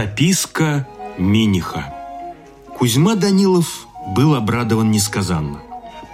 Записка Миниха Кузьма Данилов был обрадован несказанно.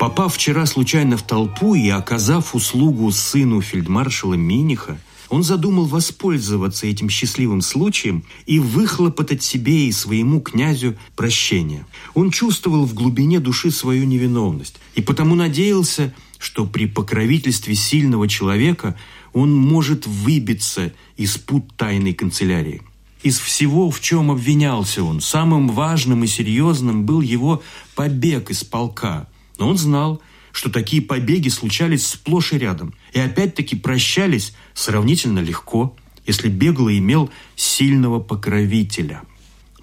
Попав вчера случайно в толпу и оказав услугу сыну фельдмаршала Миниха, он задумал воспользоваться этим счастливым случаем и выхлопотать себе и своему князю прощение. Он чувствовал в глубине души свою невиновность и потому надеялся, что при покровительстве сильного человека он может выбиться из пут тайной канцелярии. Из всего, в чем обвинялся он, самым важным и серьезным был его побег из полка. Но он знал, что такие побеги случались сплошь и рядом. И опять-таки прощались сравнительно легко, если беглый имел сильного покровителя.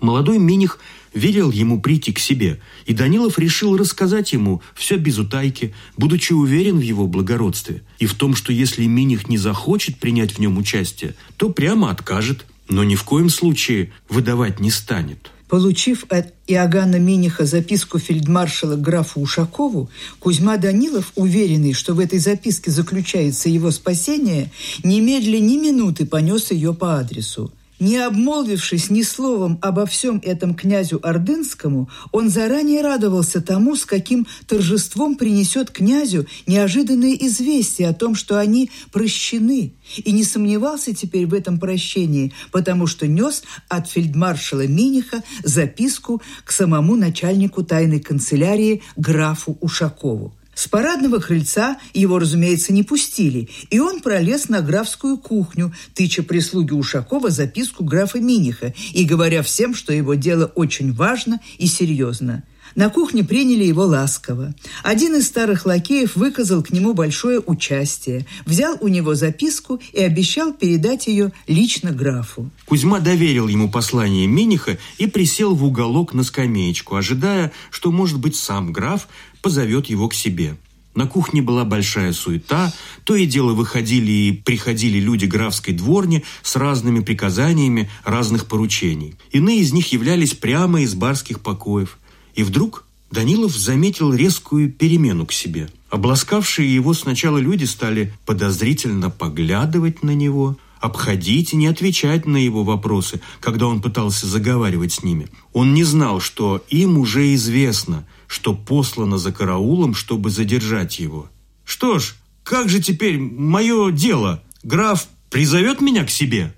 Молодой Миних велел ему прийти к себе, и Данилов решил рассказать ему все без утайки, будучи уверен в его благородстве и в том, что если Миних не захочет принять в нем участие, то прямо откажет, но ни в коем случае выдавать не станет. Получив от Иоганна Миниха записку фельдмаршала графу Ушакову, Кузьма Данилов, уверенный, что в этой записке заключается его спасение, немедля ни минуты понес ее по адресу. Не обмолвившись ни словом обо всем этом князю Ордынскому, он заранее радовался тому, с каким торжеством принесет князю неожиданное известие о том, что они прощены, и не сомневался теперь в этом прощении, потому что нес от фельдмаршала Миниха записку к самому начальнику тайной канцелярии графу Ушакову. С парадного крыльца его, разумеется, не пустили, и он пролез на графскую кухню, тыча прислуги Ушакова записку графа Миниха и говоря всем, что его дело очень важно и серьезно. На кухне приняли его ласково. Один из старых лакеев выказал к нему большое участие, взял у него записку и обещал передать ее лично графу. Кузьма доверил ему послание Миниха и присел в уголок на скамеечку, ожидая, что, может быть, сам граф позовет его к себе. На кухне была большая суета, то и дело выходили и приходили люди графской дворни с разными приказаниями разных поручений. Иные из них являлись прямо из барских покоев. И вдруг Данилов заметил резкую перемену к себе. Обласкавшие его сначала люди стали подозрительно поглядывать на него, обходить и не отвечать на его вопросы, когда он пытался заговаривать с ними. Он не знал, что им уже известно, что послано за караулом, чтобы задержать его. «Что ж, как же теперь мое дело? Граф призовет меня к себе?»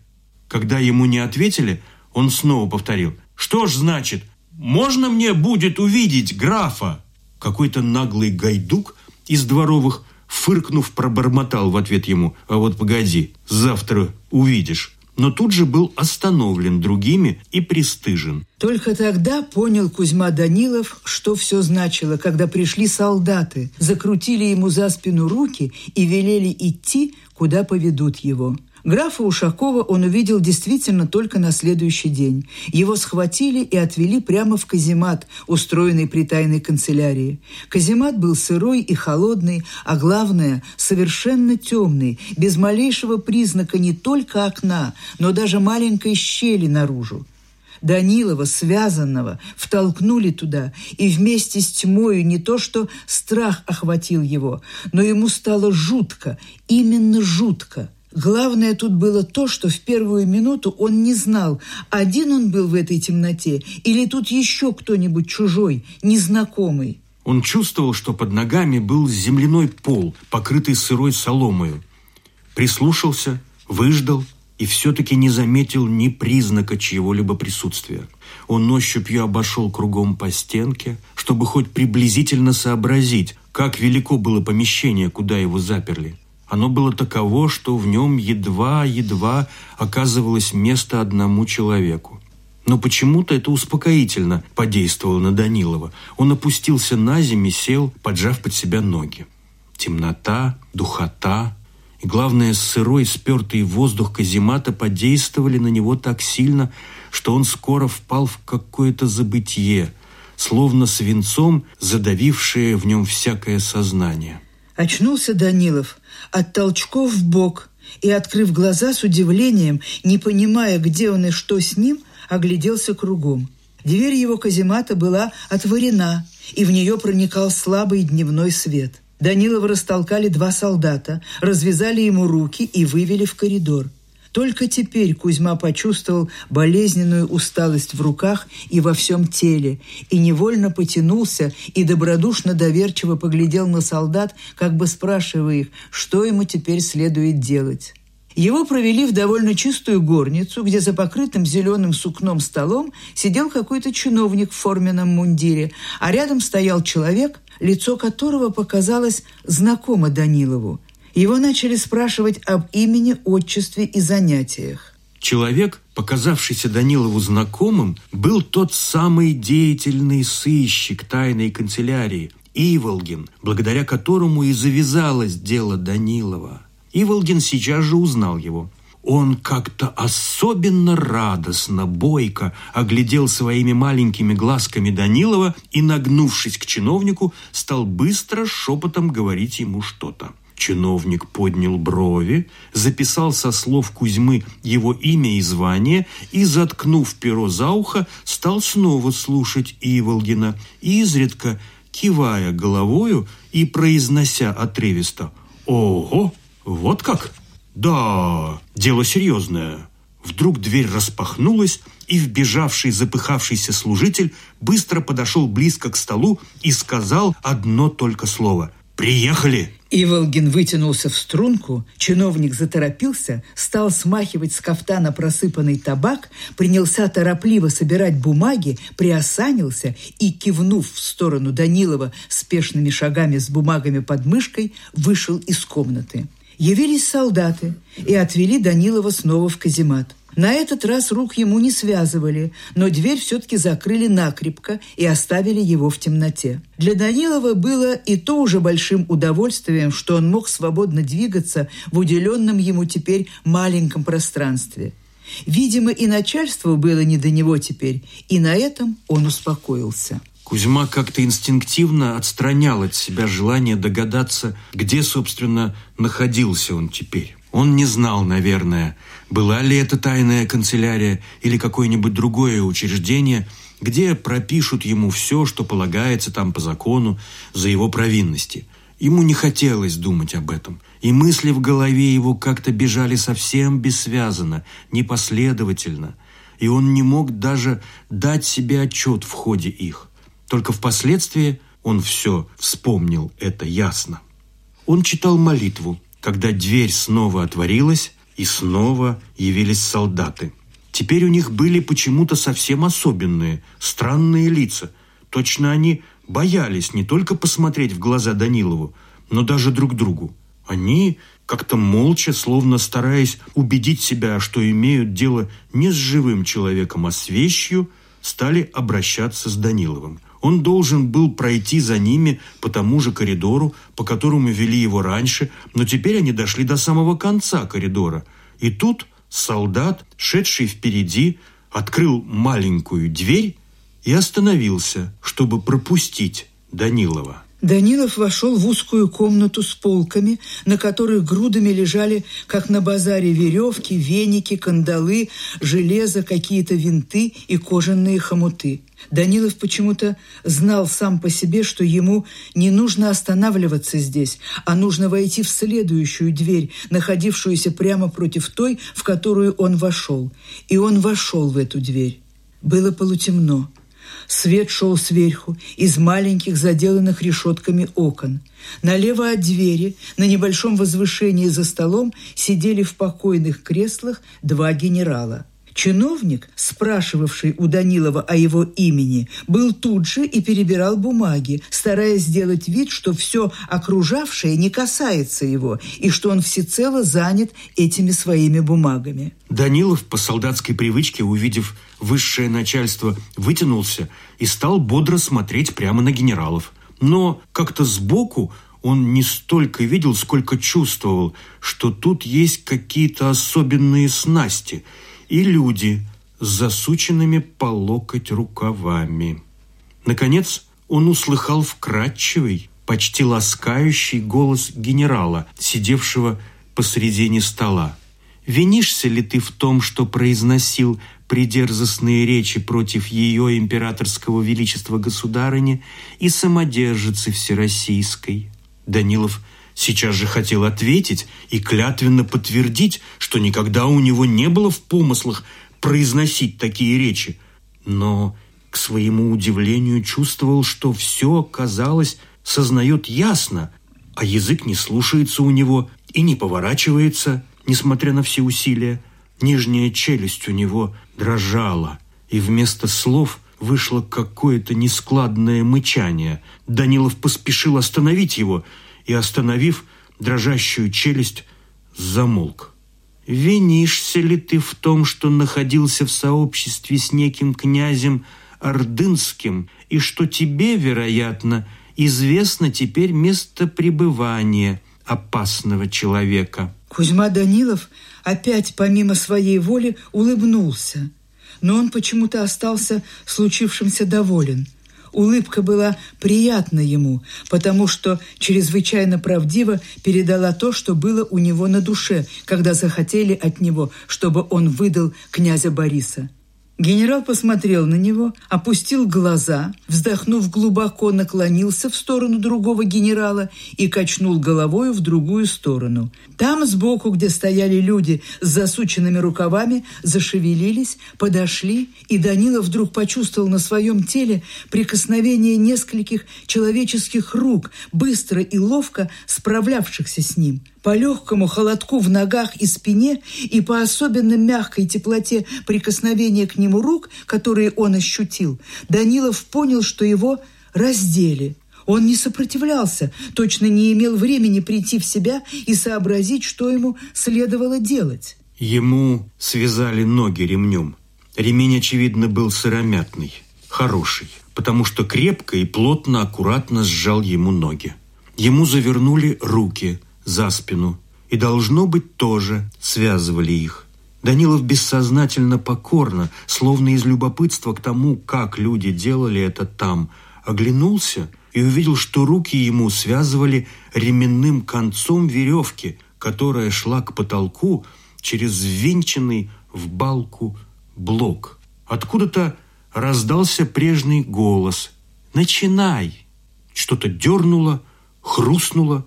Когда ему не ответили, он снова повторил. «Что ж значит, можно мне будет увидеть графа?» Какой-то наглый гайдук из дворовых, фыркнув, пробормотал в ответ ему. «А вот погоди, завтра увидишь» но тут же был остановлен другими и пристыжен. Только тогда понял Кузьма Данилов, что все значило, когда пришли солдаты, закрутили ему за спину руки и велели идти, куда поведут его. Графа Ушакова он увидел действительно только на следующий день. Его схватили и отвели прямо в каземат, устроенный при тайной канцелярии. Каземат был сырой и холодный, а главное – совершенно темный, без малейшего признака не только окна, но даже маленькой щели наружу. Данилова, связанного, втолкнули туда, и вместе с тьмою не то что страх охватил его, но ему стало жутко, именно жутко – Главное тут было то, что в первую минуту он не знал, один он был в этой темноте или тут еще кто-нибудь чужой, незнакомый. Он чувствовал, что под ногами был земляной пол, покрытый сырой соломою. Прислушался, выждал и все-таки не заметил ни признака чьего-либо присутствия. Он ощупью обошел кругом по стенке, чтобы хоть приблизительно сообразить, как велико было помещение, куда его заперли. Оно было таково, что в нем едва-едва оказывалось место одному человеку. Но почему-то это успокоительно подействовало на Данилова. Он опустился на землю и сел, поджав под себя ноги. Темнота, духота и, главное, сырой спертый воздух каземата подействовали на него так сильно, что он скоро впал в какое-то забытье, словно свинцом задавившее в нем всякое сознание. Очнулся Данилов от толчков в бок и, открыв глаза с удивлением, не понимая, где он и что с ним, огляделся кругом. Дверь его каземата была отворена, и в нее проникал слабый дневной свет. Данилова растолкали два солдата, развязали ему руки и вывели в коридор. Только теперь Кузьма почувствовал болезненную усталость в руках и во всем теле, и невольно потянулся и добродушно доверчиво поглядел на солдат, как бы спрашивая их, что ему теперь следует делать. Его провели в довольно чистую горницу, где за покрытым зеленым сукном столом сидел какой-то чиновник в форменном мундире, а рядом стоял человек, лицо которого показалось знакомо Данилову. Его начали спрашивать об имени, отчестве и занятиях. Человек, показавшийся Данилову знакомым, был тот самый деятельный сыщик тайной канцелярии, Иволгин, благодаря которому и завязалось дело Данилова. Иволгин сейчас же узнал его. Он как-то особенно радостно, бойко оглядел своими маленькими глазками Данилова и, нагнувшись к чиновнику, стал быстро шепотом говорить ему что-то. Чиновник поднял брови, записал со слов Кузьмы его имя и звание и, заткнув перо за ухо, стал снова слушать Иволгина, изредка кивая головою и произнося отрывисто «Ого, вот как? Да, дело серьезное». Вдруг дверь распахнулась, и вбежавший запыхавшийся служитель быстро подошел близко к столу и сказал одно только слово «Приехали!» Иволгин вытянулся в струнку, чиновник заторопился, стал смахивать с кафтана просыпанный табак, принялся торопливо собирать бумаги, приосанился и, кивнув в сторону Данилова спешными шагами с бумагами под мышкой, вышел из комнаты. Явились солдаты и отвели Данилова снова в каземат. На этот раз рук ему не связывали, но дверь все-таки закрыли накрепко и оставили его в темноте. Для Данилова было и то уже большим удовольствием, что он мог свободно двигаться в уделенном ему теперь маленьком пространстве. Видимо, и начальству было не до него теперь, и на этом он успокоился. Кузьма как-то инстинктивно отстранял от себя желание догадаться, где, собственно, находился он теперь. Он не знал, наверное, была ли это тайная канцелярия или какое-нибудь другое учреждение, где пропишут ему все, что полагается там по закону за его провинности. Ему не хотелось думать об этом, и мысли в голове его как-то бежали совсем бессвязно, непоследовательно, и он не мог даже дать себе отчет в ходе их. Только впоследствии он все вспомнил это ясно. Он читал молитву, когда дверь снова отворилась, и снова явились солдаты. Теперь у них были почему-то совсем особенные, странные лица. Точно они боялись не только посмотреть в глаза Данилову, но даже друг другу. Они как-то молча, словно стараясь убедить себя, что имеют дело не с живым человеком, а с вещью, стали обращаться с Даниловым. Он должен был пройти за ними по тому же коридору, по которому вели его раньше, но теперь они дошли до самого конца коридора. И тут солдат, шедший впереди, открыл маленькую дверь и остановился, чтобы пропустить Данилова. Данилов вошел в узкую комнату с полками, на которых грудами лежали, как на базаре, веревки, веники, кандалы, железо, какие-то винты и кожаные хомуты. Данилов почему-то знал сам по себе, что ему не нужно останавливаться здесь, а нужно войти в следующую дверь, находившуюся прямо против той, в которую он вошел. И он вошел в эту дверь. Было полутемно. Свет шел сверху, из маленьких заделанных решетками окон. Налево от двери, на небольшом возвышении за столом, сидели в покойных креслах два генерала – Чиновник, спрашивавший у Данилова о его имени, был тут же и перебирал бумаги, стараясь сделать вид, что все окружавшее не касается его и что он всецело занят этими своими бумагами. Данилов по солдатской привычке, увидев высшее начальство, вытянулся и стал бодро смотреть прямо на генералов. Но как-то сбоку он не столько видел, сколько чувствовал, что тут есть какие-то особенные снасти – и люди с засученными по локоть рукавами. Наконец он услыхал вкрадчивый, почти ласкающий голос генерала, сидевшего посредине стола. «Винишься ли ты в том, что произносил придерзостные речи против ее императорского величества государыни и самодержицы всероссийской?» Данилов сейчас же хотел ответить и клятвенно подтвердить, что никогда у него не было в помыслах произносить такие речи. Но, к своему удивлению, чувствовал, что все, казалось, сознает ясно, а язык не слушается у него и не поворачивается, несмотря на все усилия. Нижняя челюсть у него дрожала, и вместо слов вышло какое-то нескладное мычание. Данилов поспешил остановить его и, остановив дрожащую челюсть, замолк. «Винишься ли ты в том, что находился в сообществе с неким князем Ордынским, и что тебе, вероятно, известно теперь место пребывания опасного человека?» Кузьма Данилов опять помимо своей воли улыбнулся, но он почему-то остался случившимся доволен. Улыбка была приятна ему, потому что чрезвычайно правдиво передала то, что было у него на душе, когда захотели от него, чтобы он выдал князя Бориса. Генерал посмотрел на него, опустил глаза, вздохнув глубоко, наклонился в сторону другого генерала и качнул головою в другую сторону. Там сбоку, где стояли люди с засученными рукавами, зашевелились, подошли, и Данила вдруг почувствовал на своем теле прикосновение нескольких человеческих рук, быстро и ловко справлявшихся с ним – по легкому холодку в ногах и спине и по особенно мягкой теплоте прикосновения к нему рук, которые он ощутил, Данилов понял, что его раздели. Он не сопротивлялся, точно не имел времени прийти в себя и сообразить, что ему следовало делать. Ему связали ноги ремнем. Ремень, очевидно, был сыромятный, хороший, потому что крепко и плотно, аккуратно сжал ему ноги. Ему завернули руки, за спину и, должно быть, тоже связывали их. Данилов бессознательно покорно, словно из любопытства к тому, как люди делали это там, оглянулся и увидел, что руки ему связывали ременным концом веревки, которая шла к потолку через ввинченный в балку блок. Откуда-то раздался прежний голос «Начинай!» Что-то дернуло, хрустнуло,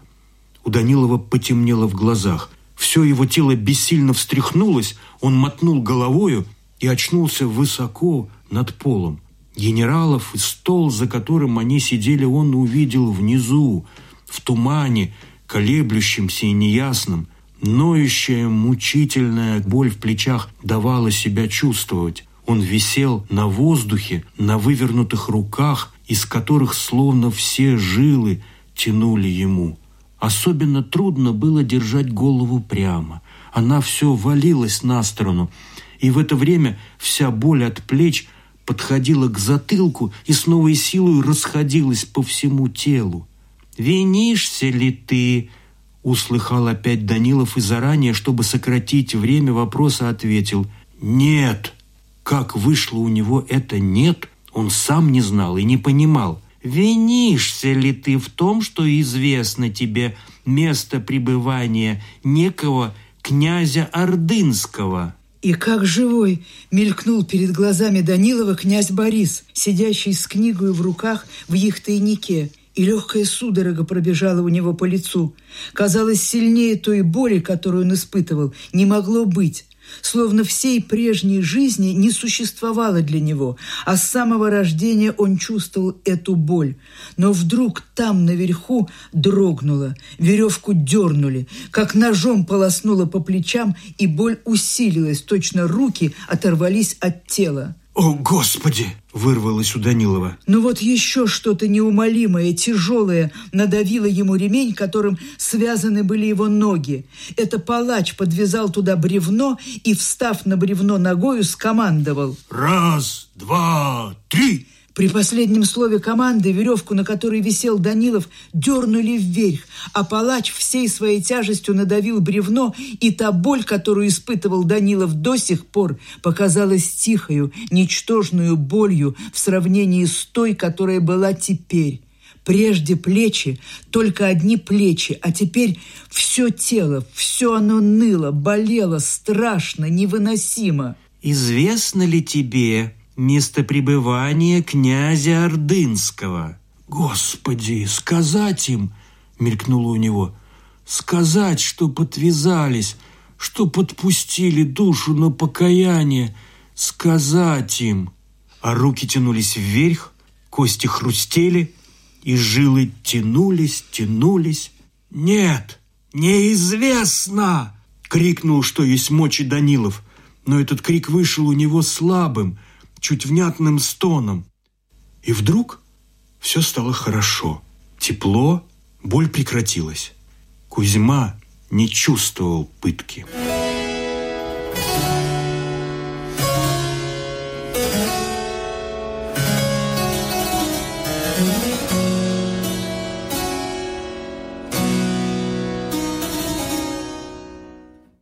у Данилова потемнело в глазах. Все его тело бессильно встряхнулось, он мотнул головою и очнулся высоко над полом. Генералов и стол, за которым они сидели, он увидел внизу, в тумане, колеблющемся и неясном. Ноющая, мучительная боль в плечах давала себя чувствовать. Он висел на воздухе, на вывернутых руках, из которых словно все жилы тянули ему. Особенно трудно было держать голову прямо. Она все валилась на сторону, и в это время вся боль от плеч подходила к затылку и с новой силой расходилась по всему телу. «Винишься ли ты?» – услыхал опять Данилов и заранее, чтобы сократить время вопроса, ответил «Нет». Как вышло у него это «нет», он сам не знал и не понимал – Винишься ли ты в том, что известно тебе место пребывания некого князя Ордынского?» И как живой мелькнул перед глазами Данилова князь Борис, сидящий с книгой в руках в их тайнике, и легкая судорога пробежала у него по лицу. Казалось, сильнее той боли, которую он испытывал, не могло быть словно всей прежней жизни не существовало для него, а с самого рождения он чувствовал эту боль. Но вдруг там наверху дрогнуло, веревку дернули, как ножом полоснуло по плечам, и боль усилилась, точно руки оторвались от тела. «О, Господи!» – вырвалось у Данилова. Но вот еще что-то неумолимое, тяжелое надавило ему ремень, которым связаны были его ноги. Это палач подвязал туда бревно и, встав на бревно ногою, скомандовал. «Раз, два, три!» При последнем слове команды веревку, на которой висел Данилов, дернули вверх, а палач всей своей тяжестью надавил бревно, и та боль, которую испытывал Данилов до сих пор, показалась тихою, ничтожную болью в сравнении с той, которая была теперь. Прежде плечи, только одни плечи, а теперь все тело, все оно ныло, болело, страшно, невыносимо. «Известно ли тебе, место пребывания князя Ордынского. «Господи, сказать им!» — мелькнуло у него. сказать, что подвязались, что подпустили душу на покаяние, сказать им. А руки тянулись вверх, кости хрустели, и жилы тянулись, тянулись. «Нет, неизвестно!» — крикнул, что есть мочи Данилов. Но этот крик вышел у него слабым, чуть внятным стоном. И вдруг все стало хорошо. Тепло, боль прекратилась. Кузьма не чувствовал пытки.